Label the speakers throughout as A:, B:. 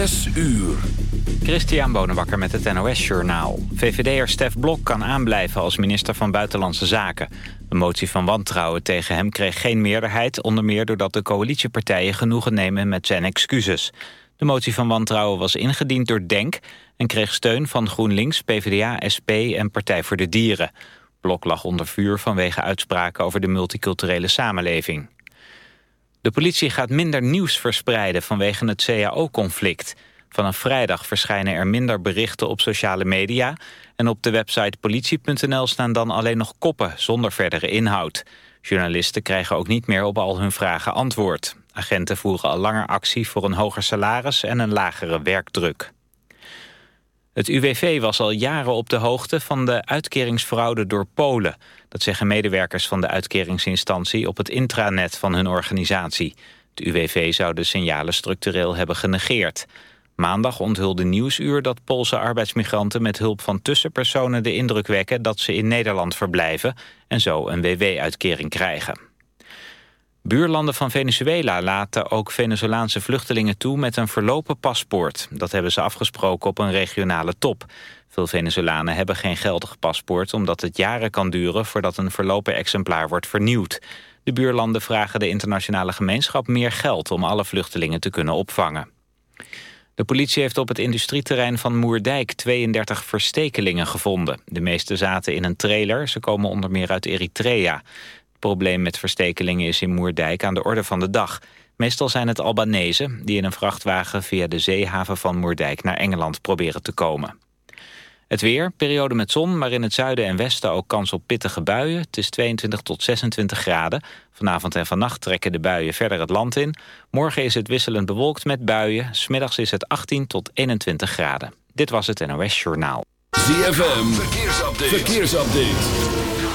A: Zes uur.
B: Christian Bonenbakker met het NOS Journaal. VVD'er Stef Blok kan aanblijven als minister van Buitenlandse Zaken. De motie van wantrouwen tegen hem kreeg geen meerderheid... onder meer doordat de coalitiepartijen genoegen nemen met zijn excuses. De motie van wantrouwen was ingediend door DENK... en kreeg steun van GroenLinks, PvdA, SP en Partij voor de Dieren. Blok lag onder vuur vanwege uitspraken over de multiculturele samenleving. De politie gaat minder nieuws verspreiden vanwege het CAO-conflict. Vanaf vrijdag verschijnen er minder berichten op sociale media... en op de website politie.nl staan dan alleen nog koppen zonder verdere inhoud. Journalisten krijgen ook niet meer op al hun vragen antwoord. Agenten voeren al langer actie voor een hoger salaris en een lagere werkdruk. Het UWV was al jaren op de hoogte van de uitkeringsfraude door Polen. Dat zeggen medewerkers van de uitkeringsinstantie op het intranet van hun organisatie. Het UWV zou de signalen structureel hebben genegeerd. Maandag onthulde Nieuwsuur dat Poolse arbeidsmigranten met hulp van tussenpersonen de indruk wekken dat ze in Nederland verblijven en zo een WW-uitkering krijgen. Buurlanden van Venezuela laten ook Venezolaanse vluchtelingen toe met een verlopen paspoort. Dat hebben ze afgesproken op een regionale top. Veel Venezolanen hebben geen geldig paspoort omdat het jaren kan duren voordat een verlopen exemplaar wordt vernieuwd. De buurlanden vragen de internationale gemeenschap meer geld om alle vluchtelingen te kunnen opvangen. De politie heeft op het industrieterrein van Moerdijk 32 verstekelingen gevonden. De meeste zaten in een trailer, ze komen onder meer uit Eritrea probleem met verstekelingen is in Moerdijk aan de orde van de dag. Meestal zijn het Albanese die in een vrachtwagen via de zeehaven van Moerdijk naar Engeland proberen te komen. Het weer, periode met zon, maar in het zuiden en westen ook kans op pittige buien. Het is 22 tot 26 graden. Vanavond en vannacht trekken de buien verder het land in. Morgen is het wisselend bewolkt met buien. Smiddags is het 18 tot 21 graden. Dit was het NOS Journaal.
A: ZFM, verkeersupdate. verkeersupdate.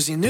C: Cause you knew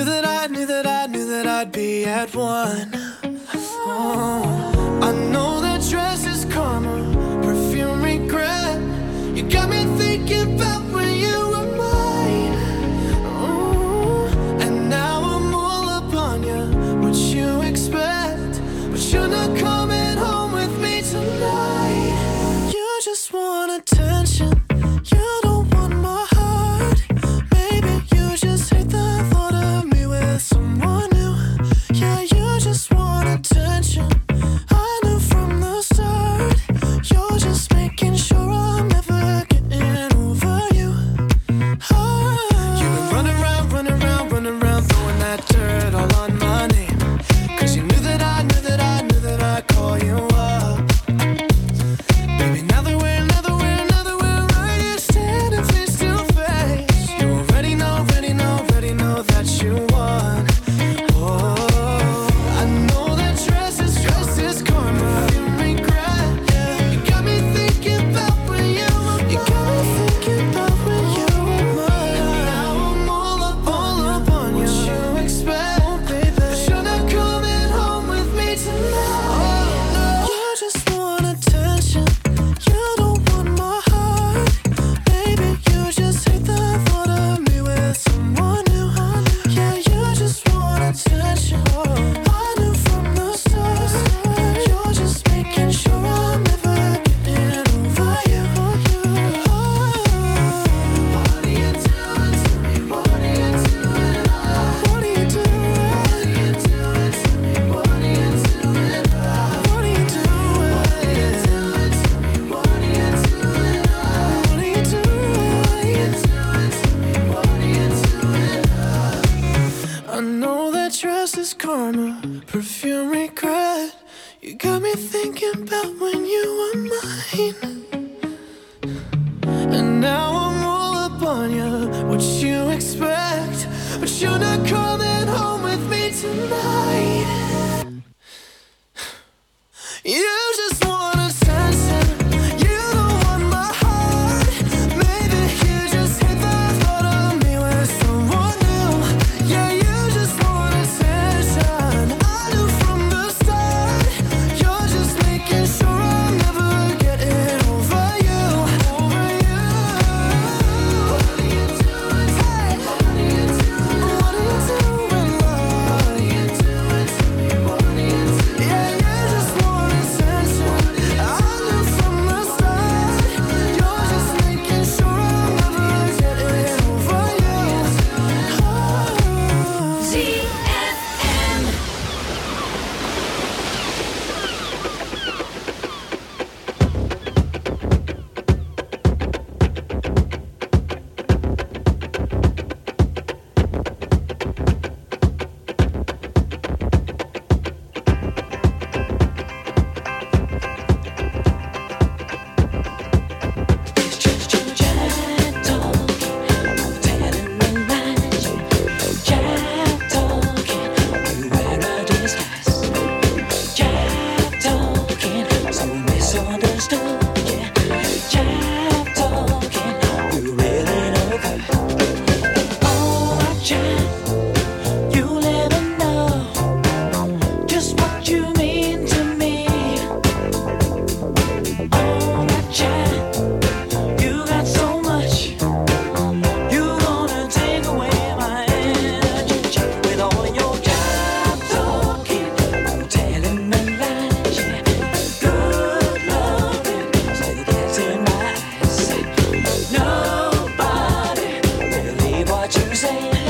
D: choosing.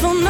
E: van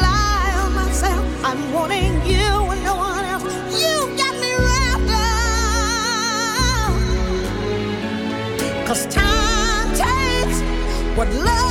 F: I'm wanting you and no one else. You got me wrapped. Cause time takes what love.